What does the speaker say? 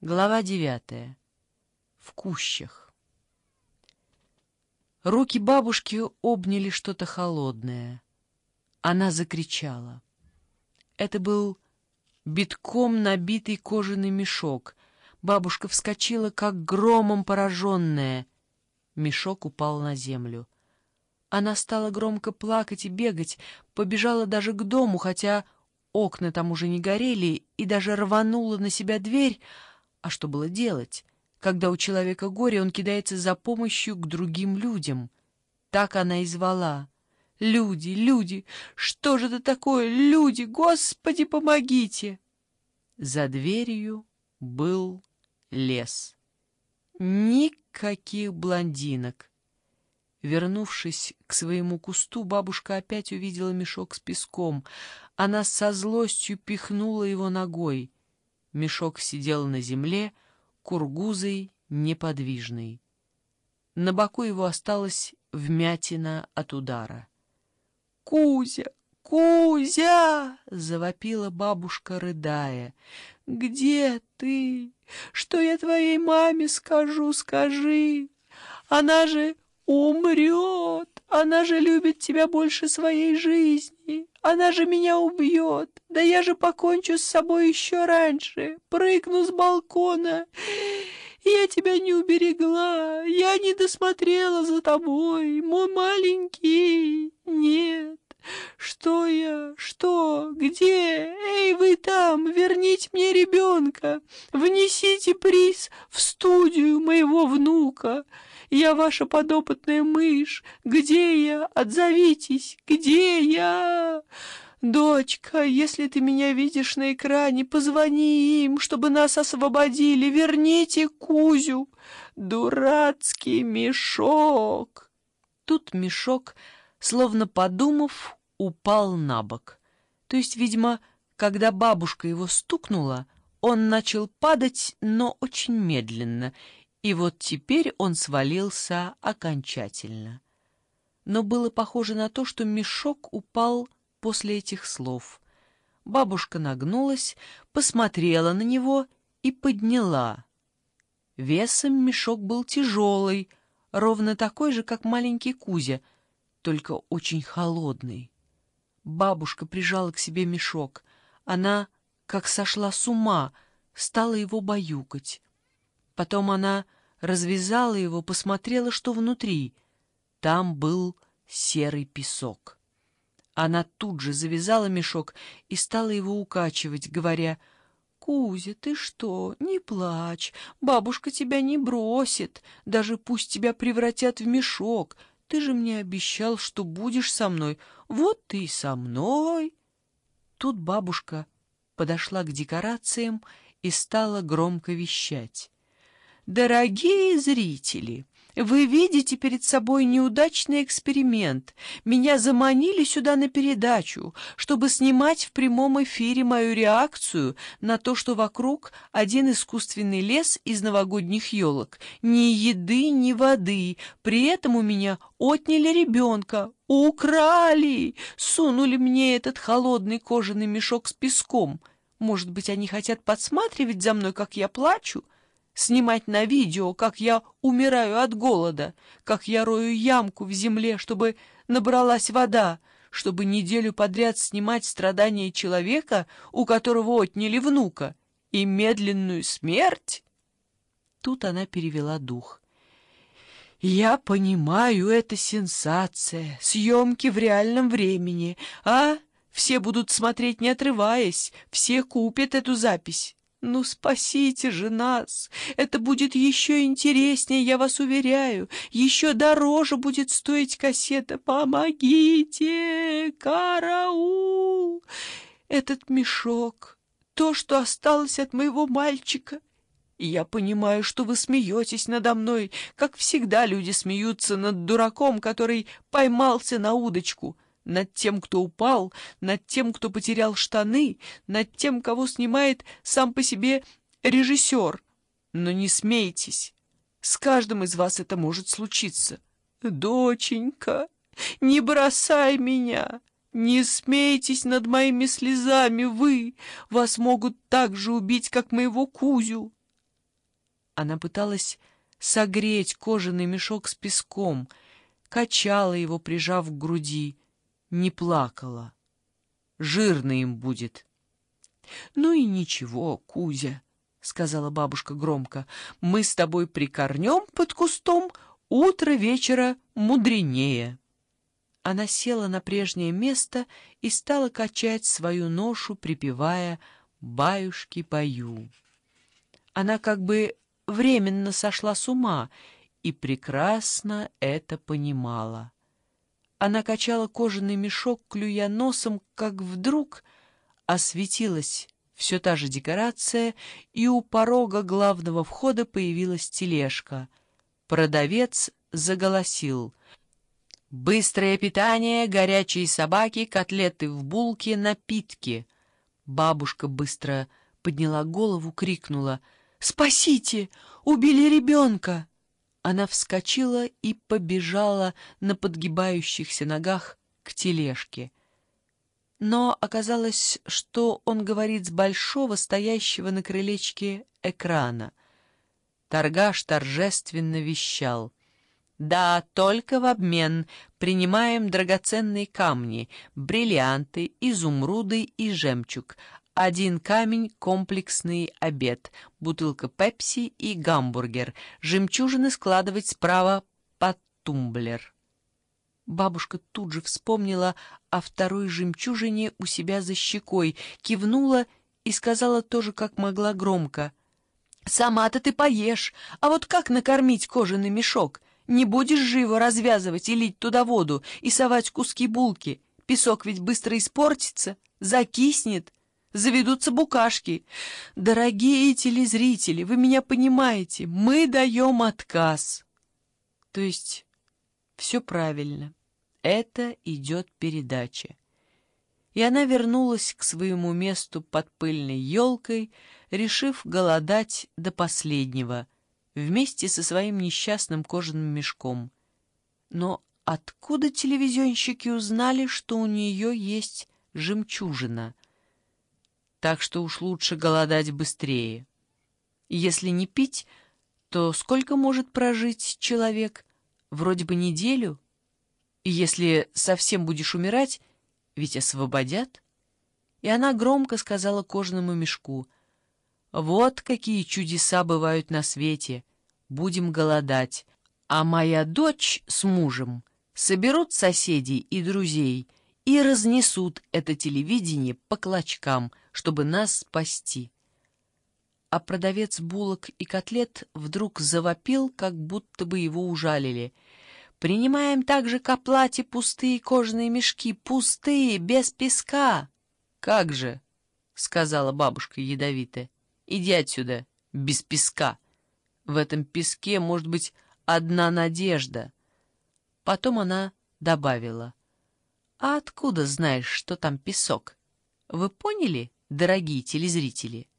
Глава девятая. В кущах. Руки бабушки обняли что-то холодное. Она закричала. Это был битком набитый кожаный мешок. Бабушка вскочила, как громом пораженная. Мешок упал на землю. Она стала громко плакать и бегать, побежала даже к дому, хотя окна там уже не горели, и даже рванула на себя дверь, а что было делать? Когда у человека горе, он кидается за помощью к другим людям. Так она и звала. «Люди, люди! Что же это такое? Люди! Господи, помогите!» За дверью был лес. Никаких блондинок. Вернувшись к своему кусту, бабушка опять увидела мешок с песком. Она со злостью пихнула его ногой — Мешок сидел на земле, кургузый, неподвижный. На боку его осталась вмятина от удара. «Кузя! Кузя!» — завопила бабушка, рыдая. «Где ты? Что я твоей маме скажу, скажи? Она же умрет! Она же любит тебя больше своей жизни! Она же меня убьет! Да я же покончу с собой еще раньше! Прыгну с балкона! Я тебя не уберегла! Я не досмотрела за тобой, мой маленький! Нет! Что я? Что? Где? Эй, вы там! Верните мне ребенка! Внесите приз в студию моего внука!» Я ваша подопытная мышь. Где я? Отзовитесь. Где я? Дочка, если ты меня видишь на экране, позвони им, чтобы нас освободили. Верните Кузю. Дурацкий мешок. Тут мешок, словно подумав, упал на бок. То есть, видимо, когда бабушка его стукнула, он начал падать, но очень медленно, и вот теперь он свалился окончательно. Но было похоже на то, что мешок упал после этих слов. Бабушка нагнулась, посмотрела на него и подняла. Весом мешок был тяжелый, ровно такой же, как маленький Кузя, только очень холодный. Бабушка прижала к себе мешок. Она, как сошла с ума, стала его баюкать. Потом она развязала его, посмотрела, что внутри. Там был серый песок. Она тут же завязала мешок и стала его укачивать, говоря, «Кузя, ты что? Не плачь, бабушка тебя не бросит, даже пусть тебя превратят в мешок. Ты же мне обещал, что будешь со мной, вот ты и со мной». Тут бабушка подошла к декорациям и стала громко вещать. Дорогие зрители, вы видите перед собой неудачный эксперимент. Меня заманили сюда на передачу, чтобы снимать в прямом эфире мою реакцию на то, что вокруг один искусственный лес из новогодних елок. Ни еды, ни воды. При этом у меня отняли ребенка. Украли! Сунули мне этот холодный кожаный мешок с песком. Может быть, они хотят подсматривать за мной, как я плачу? Снимать на видео, как я умираю от голода, как я рою ямку в земле, чтобы набралась вода, чтобы неделю подряд снимать страдания человека, у которого отняли внука, и медленную смерть? Тут она перевела дух. «Я понимаю, это сенсация, съемки в реальном времени, а? Все будут смотреть, не отрываясь, все купят эту запись». «Ну, спасите же нас! Это будет еще интереснее, я вас уверяю. Еще дороже будет стоить кассета. Помогите! Караул! Этот мешок, то, что осталось от моего мальчика. я понимаю, что вы смеетесь надо мной, как всегда люди смеются над дураком, который поймался на удочку» над тем, кто упал, над тем, кто потерял штаны, над тем, кого снимает сам по себе режиссер. Но не смейтесь, с каждым из вас это может случиться. Доченька, не бросай меня, не смейтесь над моими слезами, вы, вас могут так же убить, как моего Кузю. Она пыталась согреть кожаный мешок с песком, качала его, прижав к груди, не плакала. Жирно им будет. — Ну и ничего, Кузя, — сказала бабушка громко, — мы с тобой прикорнем под кустом, утро вечера мудренее. Она села на прежнее место и стала качать свою ношу, припевая «Баюшки-пою». Она как бы временно сошла с ума и прекрасно это понимала. Она качала кожаный мешок, клюя носом, как вдруг осветилась все та же декорация, и у порога главного входа появилась тележка. Продавец заголосил. «Быстрое питание, горячие собаки, котлеты в булке, напитки!» Бабушка быстро подняла голову, крикнула «Спасите! Убили ребенка!» Она вскочила и побежала на подгибающихся ногах к тележке. Но оказалось, что он говорит с большого, стоящего на крылечке экрана. Торгаш торжественно вещал. «Да, только в обмен принимаем драгоценные камни, бриллианты, изумруды и жемчуг, один камень — комплексный обед, бутылка пепси и гамбургер, жемчужины складывать справа под тумблер. Бабушка тут же вспомнила о второй жемчужине у себя за щекой, кивнула и сказала тоже как могла громко. «Сама-то ты поешь, а вот как накормить кожаный мешок? Не будешь живо развязывать и лить туда воду и совать куски булки? Песок ведь быстро испортится, закиснет» заведутся букашки. Дорогие телезрители, вы меня понимаете, мы даем отказ. То есть все правильно, это идет передача. И она вернулась к своему месту под пыльной елкой, решив голодать до последнего, вместе со своим несчастным кожаным мешком. Но откуда телевизионщики узнали, что у нее есть жемчужина — так что уж лучше голодать быстрее. Если не пить, то сколько может прожить человек? Вроде бы неделю. И если совсем будешь умирать, ведь освободят. И она громко сказала кожаному мешку, «Вот какие чудеса бывают на свете. Будем голодать. А моя дочь с мужем соберут соседей и друзей и разнесут это телевидение по клочкам — чтобы нас спасти. А продавец булок и котлет вдруг завопил, как будто бы его ужалили. «Принимаем также к оплате пустые кожаные мешки, пустые, без песка!» «Как же!» — сказала бабушка ядовитая. «Иди отсюда, без песка! В этом песке, может быть, одна надежда!» Потом она добавила. «А откуда знаешь, что там песок? Вы поняли?» дорогие телезрители.